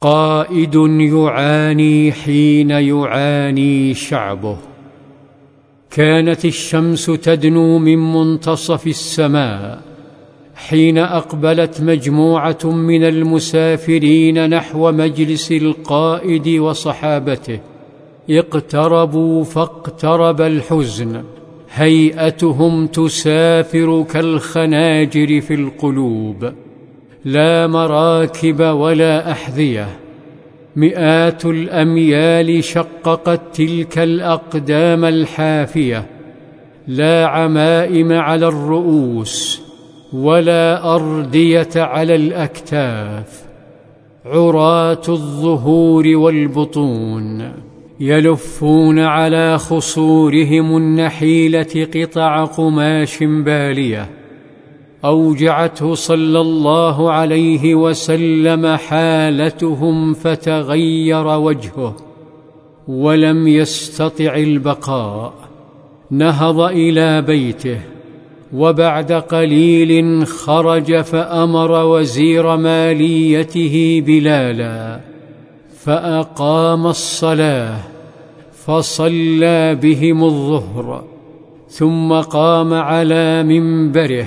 قائد يعاني حين يعاني شعبه. كانت الشمس تدنو من منتصف السماء حين أقبلت مجموعة من المسافرين نحو مجلس القائد وصحابته. اقتربوا فاقترب الحزن. هيئتهم تسافر كالخناجر في القلوب. لا مراكب ولا أحذية. مئات الأميال شققت تلك الأقدام الحافية. لا عمائم على الرؤوس ولا أردية على الأكتاف. عراة الظهور والبطون يلفون على خصورهم النحيلة قطع قماش بالية. أوجعته صلى الله عليه وسلم حالتهم فتغير وجهه ولم يستطع البقاء نهض إلى بيته وبعد قليل خرج فأمر وزير ماليته بلالا فأقام الصلاة فصلى بهم الظهر ثم قام على منبره.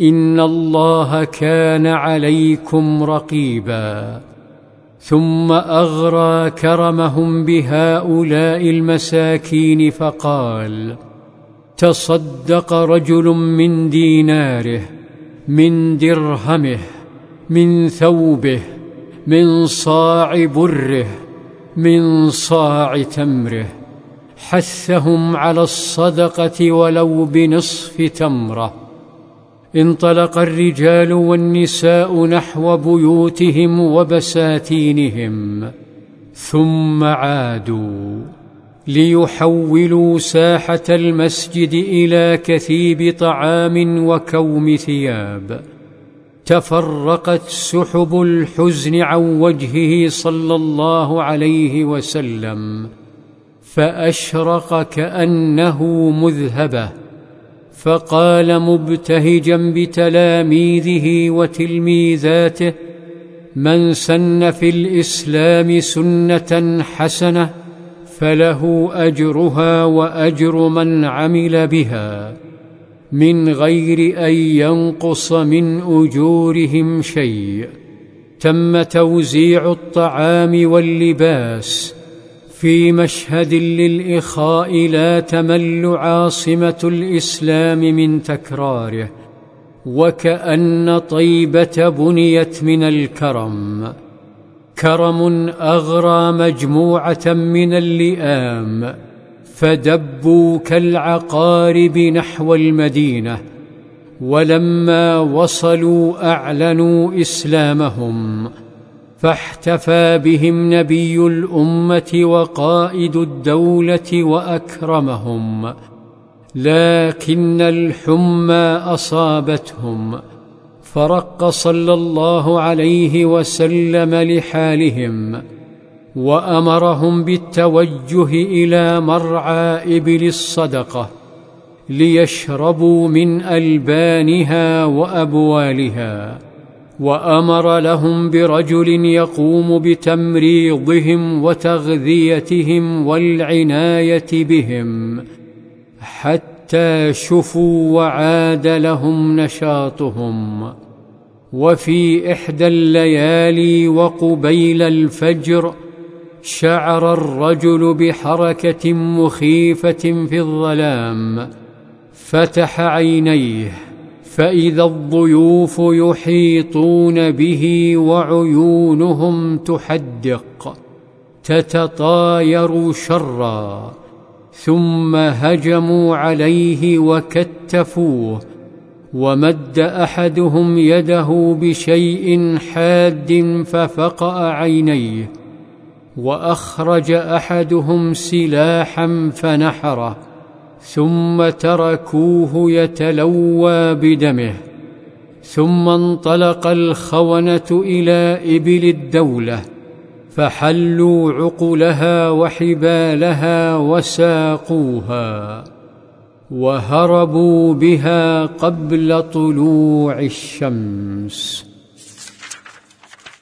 ان الله كان عليكم رقيبا ثم اغرى كرمهم بهؤلاء المساكين فقال تصدق رجل من ديناره من درهمه من ثوبه من صاع بره من صاع تمره حثهم على الصدقه ولو بنصف تمره انطلق الرجال والنساء نحو بيوتهم وبساتينهم ثم عادوا ليحولوا ساحة المسجد إلى كثيب طعام وكوم ثياب. تفرقت سحب الحزن عن وجهه صلى الله عليه وسلم فأشرق كأنه مذهبة. فقال مبتهجا بتلاميذه وتلميذاته من سن في الإسلام سنة حسنة فله أجرها وأجر من عمل بها من غير أن ينقص من أجورهم شيء تم توزيع الطعام واللباس في مشهد للإخاء لا تمل عاصمة الإسلام من تكراره وكأن طيبة بنيت من الكرم. كرم أغرى مجموعة من اللئام فدبوا كالعقارب نحو المدينة ولما وصلوا أعلنوا إسلامهم. فاحتفى بهم نبي الأمة وقائد الدولة وأكرمهم لكن الحمى أصابتهم. فرق صلى الله عليه وسلم لحالهم وأمرهم بالتوجه إلى مرعى ابل الصدقه ليشربوا من ألبانها وأبوالها. وأمر لهم برجل يقوم بتمريضهم وتغذيتهم والعناية بهم حتى شفوا وعاد لهم نشاطهم. وفي إحدى الليالي وقبيل الفجر شعر الرجل بحركة مخيفة في الظلام فتح عينيه فإذا الضيوف يحيطون به وعيونهم تحدق تتطاير شرا ثم هجموا عليه وكتفوه ومد أحدهم يده بشيء حاد ففقأ عينيه وأخرج أحدهم سلاحا فنحره. ثم تركوه يتلوى بدمه ثم انطلق الخونة إلى إبل الدولة فحلوا عقلها وحبالها وساقوها وهربوا بها قبل طلوع الشمس.